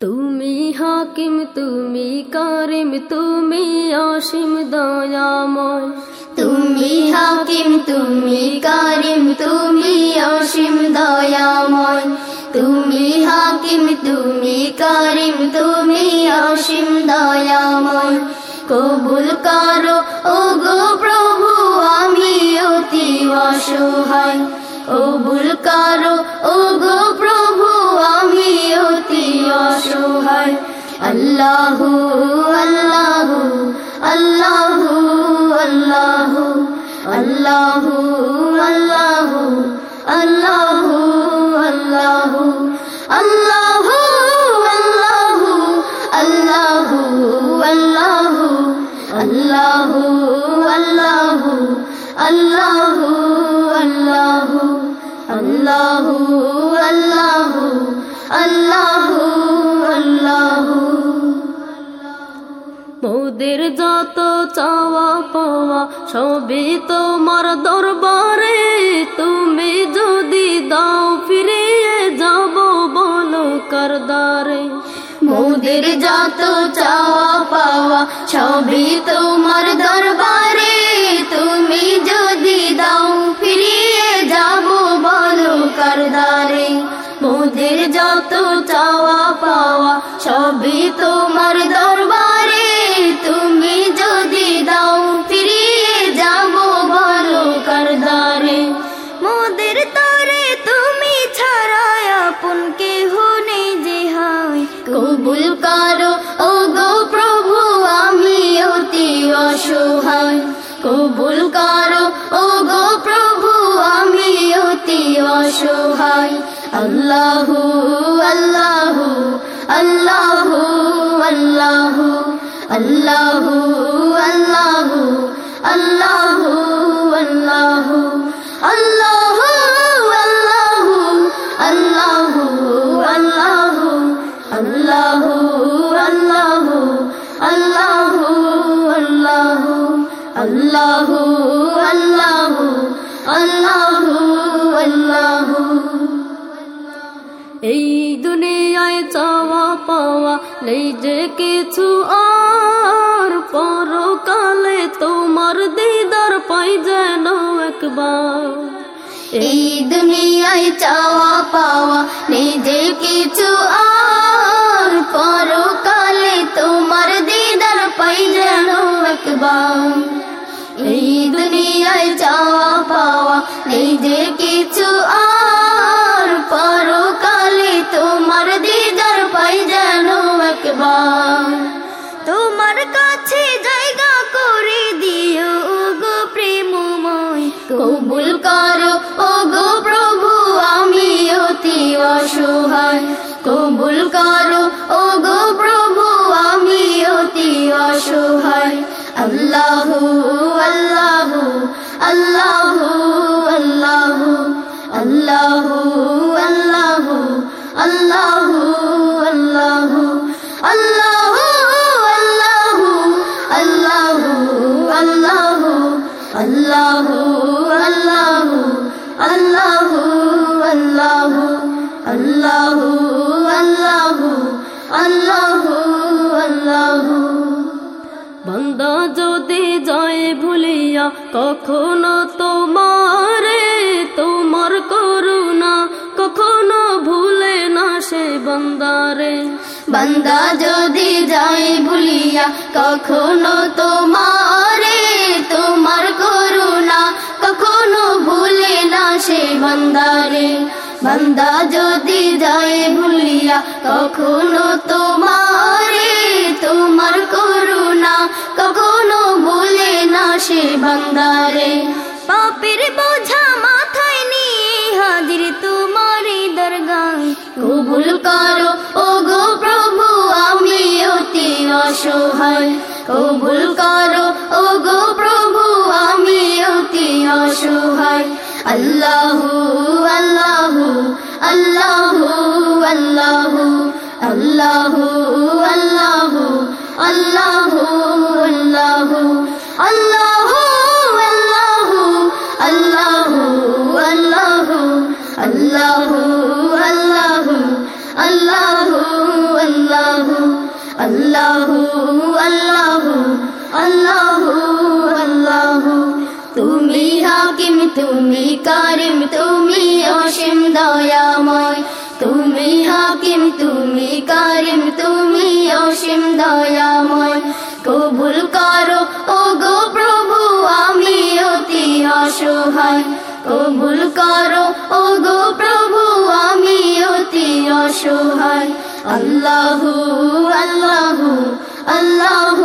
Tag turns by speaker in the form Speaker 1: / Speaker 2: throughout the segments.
Speaker 1: তুমি হাকিম, তুমি কারিম, তুমি অসীম দয়াময়।
Speaker 2: তুমি হাকিম, তুমি কারিম, তুমি অসীম দয়াময়। তুমি হাকিম, তুমি কারিম, তুমি অসীম দয়াময়। কবুল করো ও গো প্রভু, আমি অতি অসহায়। কবুল করো ও গো অতি অসহায়। আল্লাহ আল্লাহ আল্লাহ আল্লাহ আল্লাহ আল্লাহ আল্লাহ আল্লাহ আল্লাহু
Speaker 1: যত চাওয়া পাওয়া সবই তোমার দরবারে। তুমি যদি দাও ফিরিয়ে যাব বলো করদারে
Speaker 2: মোদের যত চাওয়া পাওয়া সবই তোমার দরবারে। তুমি যদি দাও ফিরিয়ে যাব বলো করদারে মোদের যত চাওয়া পাওয়া সবই তোমার দরবারে। কবুল করো ও গো প্রভু আমি অতি অসহায় আল্লাহু আল্লাহু আল্লাহু আল্লাহু আল্লাহু আল্লাহু আল্লাহু আল্লাহু আল্লাহু আল্লাহু আল্লাহু আল্লাহু আল্লাহু আল্লাহু আল্লাহু আল্লাহু আল্লাহু
Speaker 1: এই দুনিয়ায় চাওয়া পাওয়া নেই যে কিছু। আর পরকালে তোমার দিদার পাই যেন একবার।
Speaker 2: এই দুনিয়ায় চাওয়া পাওয়া নিজে কিছু। আর পরকালে তোমার দিদার পাই যেন একবার। এই দুনিয়ায় চাওয়া পাওয়া নিজে কিছু। আর তোমার কাছে জায়গা করে দিও গো প্রেমময়। কবুল করো, ও গো প্রভু, আমি অতি অসহায়। কবুল করো, ও গো প্রভু, আমি অতি অসহায়। আল্লাহু আল্লাহু আল্লাহু আল্লাহু আল্লাহু। আল্লাহু
Speaker 1: যদি যায় ভুলিয়া, কখনো তোমারে তোমার করুণা, কখনো ভুলে না সে বান্দারে।
Speaker 2: বান্দা যদি যায় ভুলিয়া, কখনো তোমারে তোমার করুণা কখনো ভুলে না সে বান্দারে বান্দা যদি যায় ভুলিয়া, কখনো তোমারে, তোমার করুণা কখনো ভুলে না সে বন্দারে পাপের বোঝা মাথায় নিয়ে হাজির তোমারই দরগায়। কবুল করো ও গো প্রভু অসহায় কবুল করো ও গো প্রভু আমি অতি অসহায় আল্লাহু আল্লাহু আল্লাহু আল্লাহু আল্লাহু আল্লাহু আল্লাহু আল্লাহু আল্লাহু আল্লাহু আল্লাহু আল্লাহু আল্লাহু আল্লাহু আল্লাহু আল্লাহু আল্লাহু। তুমি হাকিম, তুমি কারিম, তুমি অসীম দয়াময়। তুমি হাকিম, তুমি কারিম, তুমি অসীম দয়াময়। কবুল করো ও গো প্রভু, আমি অতি অসহায়। কবুল করো ও গো প্রভু, আমি অতি অসহায়। আল্লাহু আল্লাহ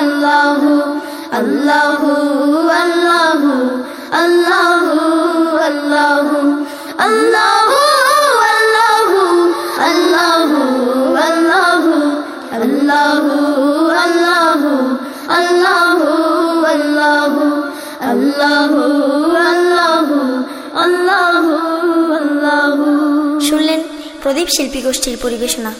Speaker 2: আল্লাহ আল্লাহ আল্লাহ আল্লাহ আল্লাহ আল্লাহ
Speaker 3: শুনলেন প্রদীপ শিল্পী গোষ্ঠীর পরিবেশনা